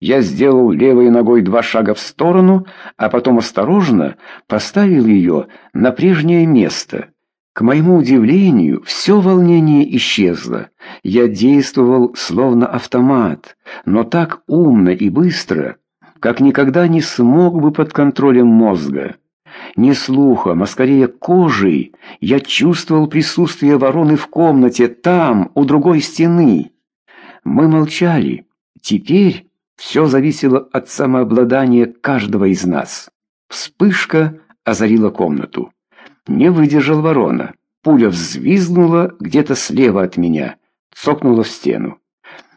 Я сделал левой ногой два шага в сторону, а потом осторожно поставил ее на прежнее место. К моему удивлению, все волнение исчезло. Я действовал словно автомат, но так умно и быстро, как никогда не смог бы под контролем мозга. Не слухом, а скорее кожей я чувствовал присутствие вороны в комнате, там, у другой стены. Мы молчали. Теперь все зависело от самообладания каждого из нас. Вспышка озарила комнату. Не выдержал ворона. Пуля взвизгнула где-то слева от меня, цокнула в стену.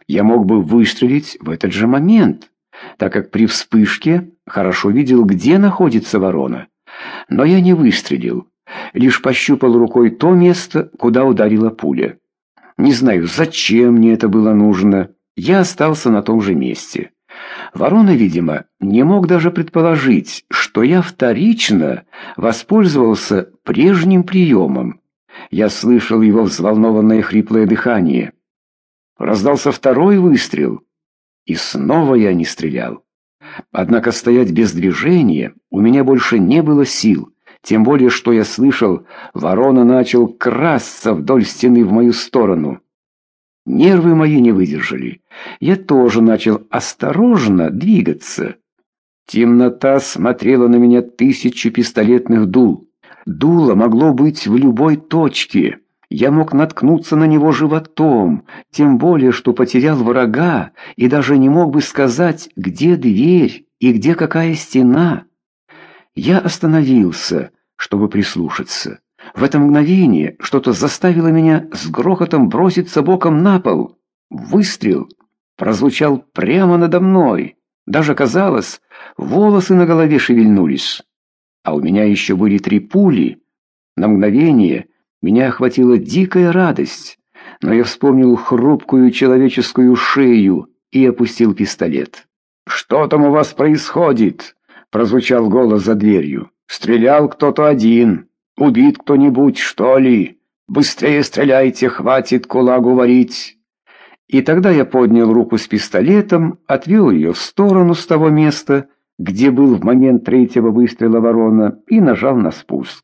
Я мог бы выстрелить в этот же момент, так как при вспышке хорошо видел, где находится ворона. Но я не выстрелил, лишь пощупал рукой то место, куда ударила пуля. Не знаю, зачем мне это было нужно. Я остался на том же месте. Ворона, видимо, не мог даже предположить, что я вторично воспользовался прежним приемом. Я слышал его взволнованное хриплое дыхание. Раздался второй выстрел, и снова я не стрелял. Однако стоять без движения у меня больше не было сил, тем более, что я слышал, ворона начал красться вдоль стены в мою сторону. Нервы мои не выдержали. Я тоже начал осторожно двигаться. Темнота смотрела на меня тысячу пистолетных дул. Дуло могло быть в любой точке. Я мог наткнуться на него животом, тем более, что потерял врага и даже не мог бы сказать, где дверь и где какая стена. Я остановился, чтобы прислушаться. В это мгновение что-то заставило меня с грохотом броситься боком на пол. Выстрел прозвучал прямо надо мной. Даже казалось, волосы на голове шевельнулись. А у меня еще были три пули. На мгновение меня охватила дикая радость, но я вспомнил хрупкую человеческую шею и опустил пистолет. «Что там у вас происходит?» — прозвучал голос за дверью. «Стрелял кто-то один. Убит кто-нибудь, что ли? Быстрее стреляйте, хватит кулагу варить!» И тогда я поднял руку с пистолетом, отвел ее в сторону с того места, где был в момент третьего выстрела ворона, и нажал на спуск.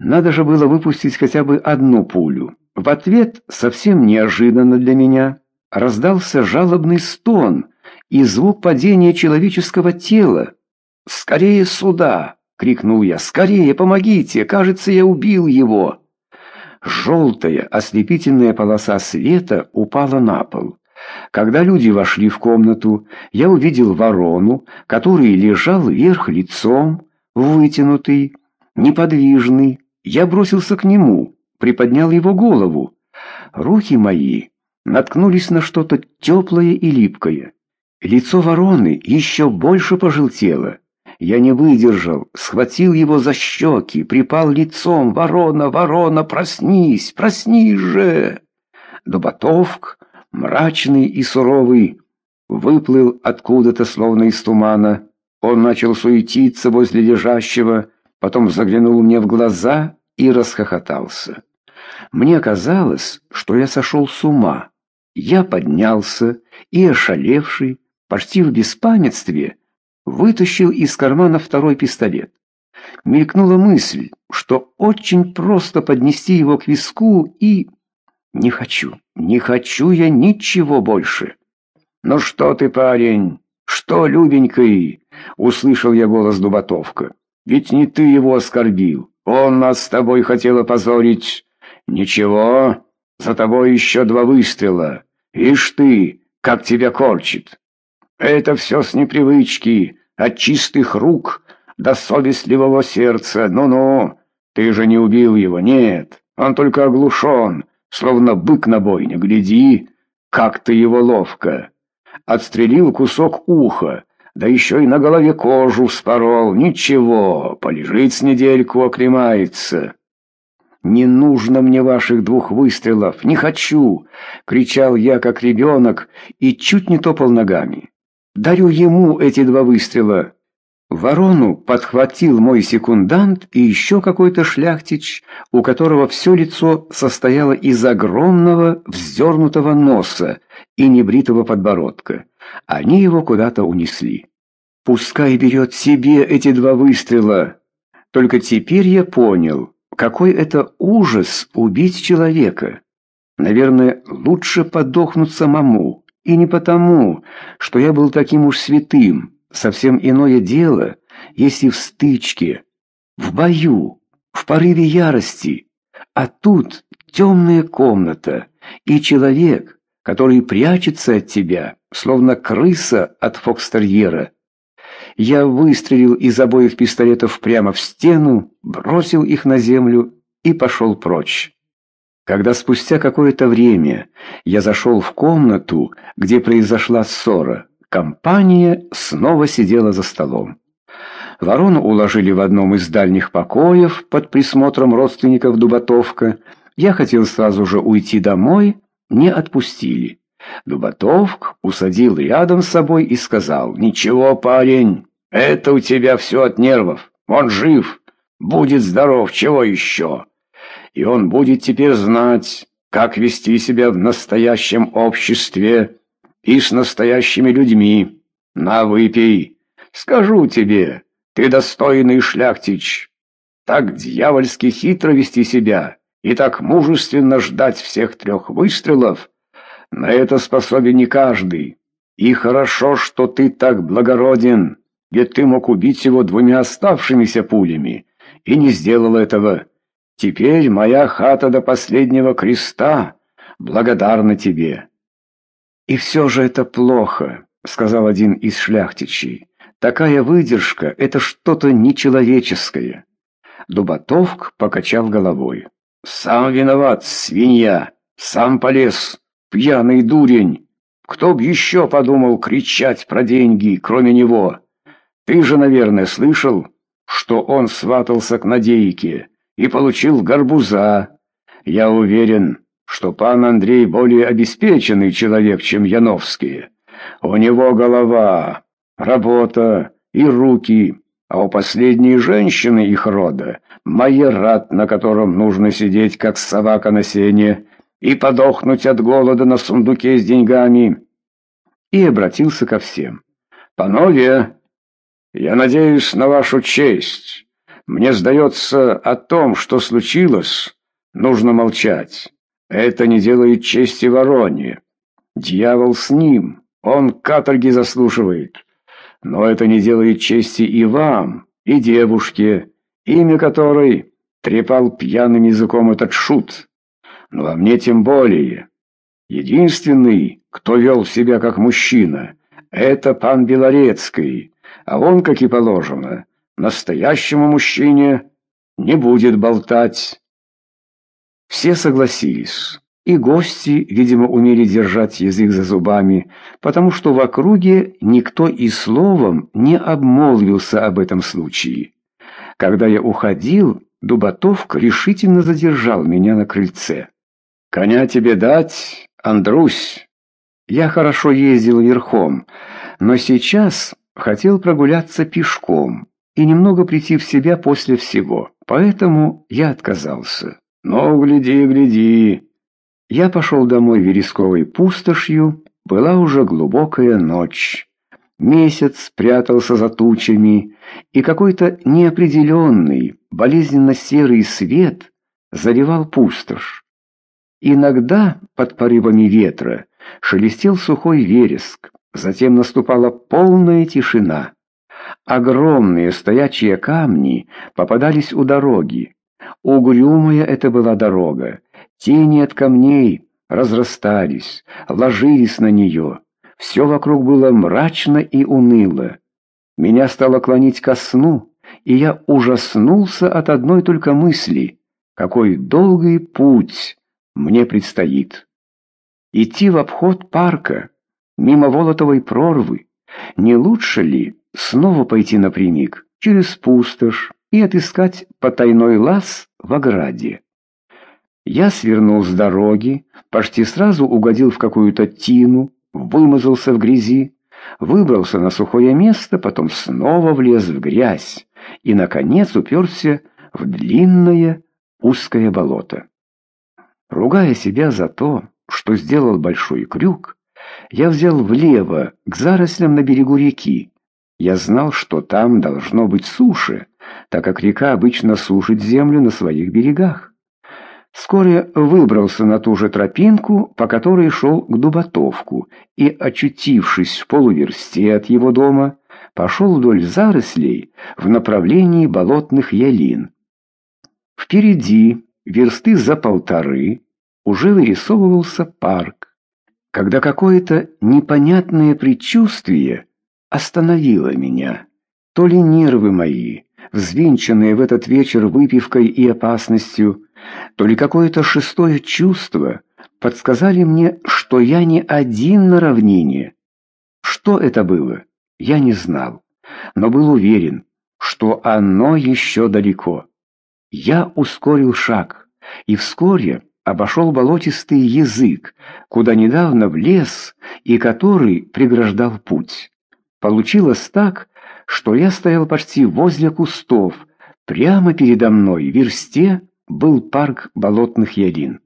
Надо же было выпустить хотя бы одну пулю. В ответ, совсем неожиданно для меня, раздался жалобный стон и звук падения человеческого тела. «Скорее сюда!» — крикнул я. «Скорее, помогите! Кажется, я убил его!» Желтая, ослепительная полоса света упала на пол. Когда люди вошли в комнату, я увидел ворону, который лежал вверх лицом, вытянутый, неподвижный, я бросился к нему, приподнял его голову. Руки мои наткнулись на что-то теплое и липкое. Лицо вороны еще больше пожелтело. Я не выдержал, схватил его за щеки, припал лицом. «Ворона, ворона, проснись, проснись же!» Дубатовк, мрачный и суровый, выплыл откуда-то, словно из тумана. Он начал суетиться возле лежащего, потом заглянул мне в глаза и расхохотался. Мне казалось, что я сошел с ума. Я поднялся и, ошалевший, почти в беспамятстве, вытащил из кармана второй пистолет. Мелькнула мысль, что очень просто поднести его к виску и... Не хочу, не хочу я ничего больше. «Ну что ты, парень? Что, любенький?» — услышал я голос Дубатовка. Ведь не ты его оскорбил. Он нас с тобой хотел опозорить. Ничего, за тобой еще два выстрела. Ишь ты, как тебя корчит. Это все с непривычки, от чистых рук до совестливого сердца. Ну-ну, ты же не убил его, нет. Он только оглушен, словно бык на бойне. Гляди, как ты его ловко. Отстрелил кусок уха, да еще и на голове кожу вспорол. Ничего, полежит с недельку, оклемается. «Не нужно мне ваших двух выстрелов, не хочу!» — кричал я, как ребенок, и чуть не топал ногами. «Дарю ему эти два выстрела!» Ворону подхватил мой секундант и еще какой-то шляхтич, у которого все лицо состояло из огромного вздернутого носа и небритого подбородка. Они его куда-то унесли. Пускай берет себе эти два выстрела. Только теперь я понял, какой это ужас убить человека. Наверное, лучше подохнуть самому. И не потому, что я был таким уж святым. Совсем иное дело, если в стычке, в бою, в порыве ярости. А тут темная комната и человек, который прячется от тебя, словно крыса от фокстерьера. Я выстрелил из обоих пистолетов прямо в стену, бросил их на землю и пошел прочь. Когда спустя какое-то время я зашел в комнату, где произошла ссора, компания снова сидела за столом. Ворону уложили в одном из дальних покоев под присмотром родственников Дубатовка. Я хотел сразу же уйти домой, не отпустили. Дубатовк усадил рядом с собой и сказал, «Ничего, парень, это у тебя все от нервов. Он жив, будет здоров, чего еще?» И он будет теперь знать, как вести себя в настоящем обществе и с настоящими людьми. На, выпей. Скажу тебе, ты достойный шляхтич. Так дьявольски хитро вести себя и так мужественно ждать всех трех выстрелов, на это способен не каждый. И хорошо, что ты так благороден, ведь ты мог убить его двумя оставшимися пулями, и не сделал этого. Теперь моя хата до последнего креста благодарна тебе. И все же это плохо, сказал один из шляхтичей. Такая выдержка — это что-то нечеловеческое. Дубатовк покачал головой. «Сам виноват, свинья! Сам полез!» Пьяный дурень! Кто б еще подумал кричать про деньги, кроме него? Ты же, наверное, слышал, что он сватался к Надейке и получил горбуза. Я уверен, что пан Андрей более обеспеченный человек, чем Яновский. У него голова, работа и руки, а у последней женщины их рода майорат, на котором нужно сидеть, как собака на сене, и подохнуть от голода на сундуке с деньгами. И обратился ко всем. «Панове, я надеюсь на вашу честь. Мне сдается о том, что случилось, нужно молчать. Это не делает чести вороне. Дьявол с ним, он каторги заслуживает. Но это не делает чести и вам, и девушке, имя которой трепал пьяным языком этот шут». Ну а мне тем более. Единственный, кто вел себя как мужчина, это пан Белорецкий, а он, как и положено, настоящему мужчине не будет болтать. Все согласились, и гости, видимо, умели держать язык за зубами, потому что в округе никто и словом не обмолвился об этом случае. Когда я уходил, Дубатовк решительно задержал меня на крыльце. «Коня тебе дать, Андрусь?» Я хорошо ездил верхом, но сейчас хотел прогуляться пешком и немного прийти в себя после всего, поэтому я отказался. «Ну, гляди, гляди!» Я пошел домой вересковой пустошью, была уже глубокая ночь. Месяц прятался за тучами, и какой-то неопределенный, болезненно серый свет заливал пустошь. Иногда под порывами ветра шелестел сухой вереск, затем наступала полная тишина. Огромные стоячие камни попадались у дороги. Угрюмая это была дорога. Тени от камней разрастались, ложились на нее. Все вокруг было мрачно и уныло. Меня стало клонить ко сну, и я ужаснулся от одной только мысли. Какой долгий путь мне предстоит. Идти в обход парка, мимо Волотовой прорвы. Не лучше ли снова пойти напрямик через пустошь и отыскать потайной лаз в ограде? Я свернул с дороги, почти сразу угодил в какую-то тину, вымазался в грязи, выбрался на сухое место, потом снова влез в грязь и, наконец, уперся в длинное узкое болото. Ругая себя за то, что сделал большой крюк, я взял влево, к зарослям на берегу реки. Я знал, что там должно быть суше, так как река обычно сушит землю на своих берегах. Вскоре выбрался на ту же тропинку, по которой шел к Дубатовку, и, очутившись в полуверсте от его дома, пошел вдоль зарослей в направлении болотных ялин. Впереди, версты за полторы, уже вырисовывался парк, когда какое-то непонятное предчувствие остановило меня. То ли нервы мои, взвинченные в этот вечер выпивкой и опасностью, то ли какое-то шестое чувство подсказали мне, что я не один на равнине. Что это было, я не знал, но был уверен, что оно еще далеко. Я ускорил шаг и вскоре обошел болотистый язык, куда недавно влез и который преграждал путь. Получилось так, что я стоял почти возле кустов. Прямо передо мной, в версте, был парк болотных ялин.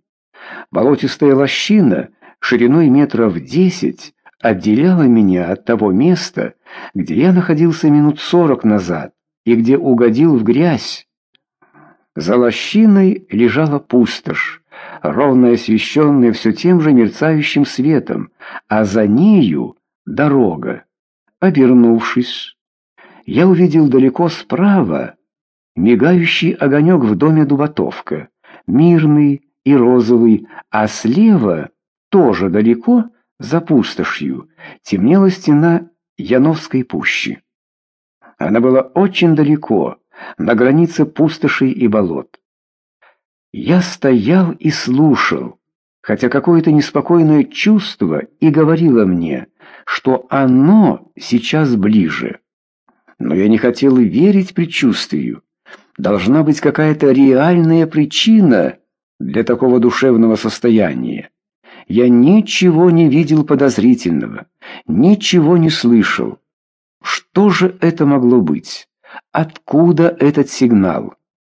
Болотистая лощина шириной метров десять отделяла меня от того места, где я находился минут сорок назад и где угодил в грязь. За лощиной лежала пустошь, ровно освещенная все тем же мерцающим светом, а за нею дорога. Обернувшись, я увидел далеко справа мигающий огонек в доме Дубатовка, мирный и розовый, а слева, тоже далеко, за пустошью, темнела стена Яновской пущи. Она была очень далеко, на границе пустошей и болот. Я стоял и слушал, хотя какое-то неспокойное чувство и говорило мне, что оно сейчас ближе. Но я не хотел верить предчувствию. Должна быть какая-то реальная причина для такого душевного состояния. Я ничего не видел подозрительного, ничего не слышал. Что же это могло быть? Откуда этот сигнал?